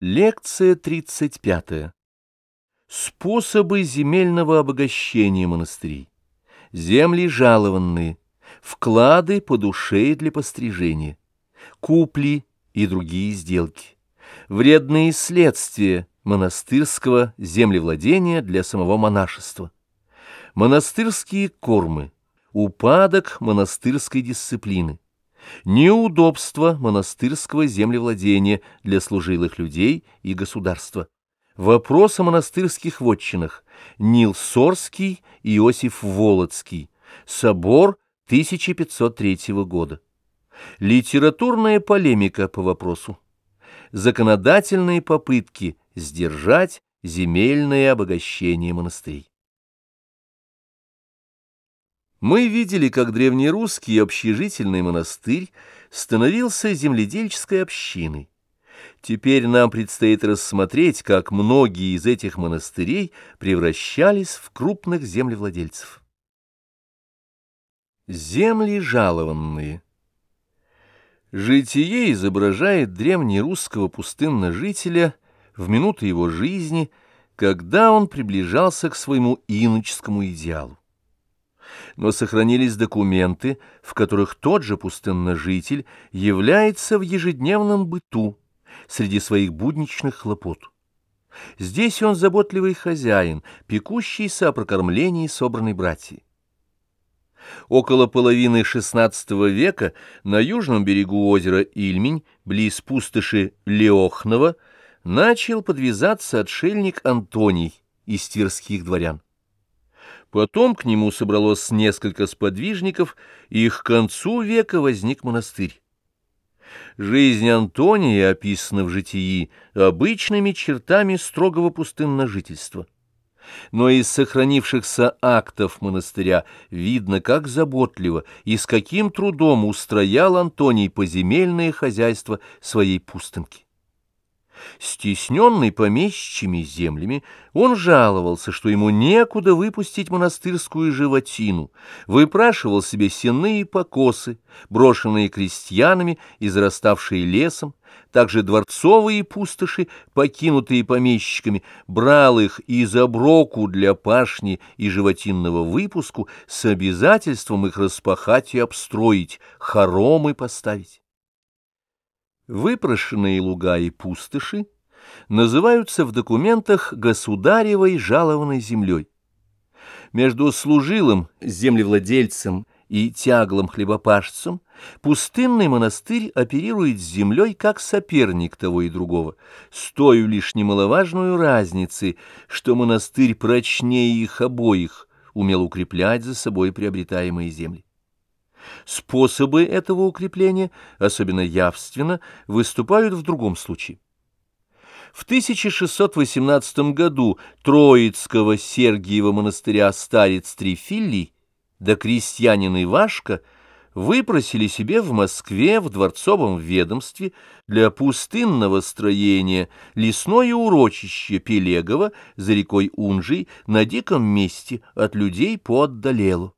Лекция 35. Способы земельного обогащения монастырей. Земли жалованные, вклады по душе для пострижения, купли и другие сделки, вредные следствия монастырского землевладения для самого монашества, монастырские кормы, упадок монастырской дисциплины, неудобства монастырского землевладения для служилых людей и государства, вопрос о монастырских вотчинах, Нил Сорский Иосиф Володский, собор 1503 года, литературная полемика по вопросу, законодательные попытки сдержать земельное обогащение монастырей. Мы видели, как древнерусский общежительный монастырь становился земледельческой общиной. Теперь нам предстоит рассмотреть, как многие из этих монастырей превращались в крупных землевладельцев. Земли жалованные Житие изображает древнерусского пустынножителя в минуты его жизни, когда он приближался к своему иноческому идеалу но сохранились документы, в которых тот же пустынножитель является в ежедневном быту среди своих будничных хлопот. Здесь он заботливый хозяин, пекущийся о прокормлении собранной братьи. Около половины XVI века на южном берегу озера Ильмень, близ пустоши Леохнова, начал подвязаться отшельник Антоний из тирских дворян. Потом к нему собралось несколько сподвижников, и к концу века возник монастырь. Жизнь Антония описана в житии обычными чертами строгого пустынножительства. Но из сохранившихся актов монастыря видно, как заботливо и с каким трудом устроял Антоний поземельное хозяйство своей пустынки. Стесненный помещичьими землями, он жаловался, что ему некуда выпустить монастырскую животину, выпрашивал себе сенные покосы, брошенные крестьянами и зараставшие лесом, также дворцовые пустоши, покинутые помещиками, брал их из оброку для пашни и животинного выпуску с обязательством их распахать и обстроить, хоромы поставить. Выпрошенные луга и пустоши называются в документах государевой жалованной землей. Между служилым землевладельцем и тяглым хлебопашцем пустынный монастырь оперирует с землей как соперник того и другого, с той лишь немаловажную разницей, что монастырь прочнее их обоих умел укреплять за собой приобретаемые земли. Способы этого укрепления, особенно явственно, выступают в другом случае. В 1618 году Троицкого Сергиева монастыря старец Трифилий да крестьянин Ивашка выпросили себе в Москве в дворцовом ведомстве для пустынного строения лесное урочище Пелегово за рекой Унжей на диком месте от людей по отдалелу.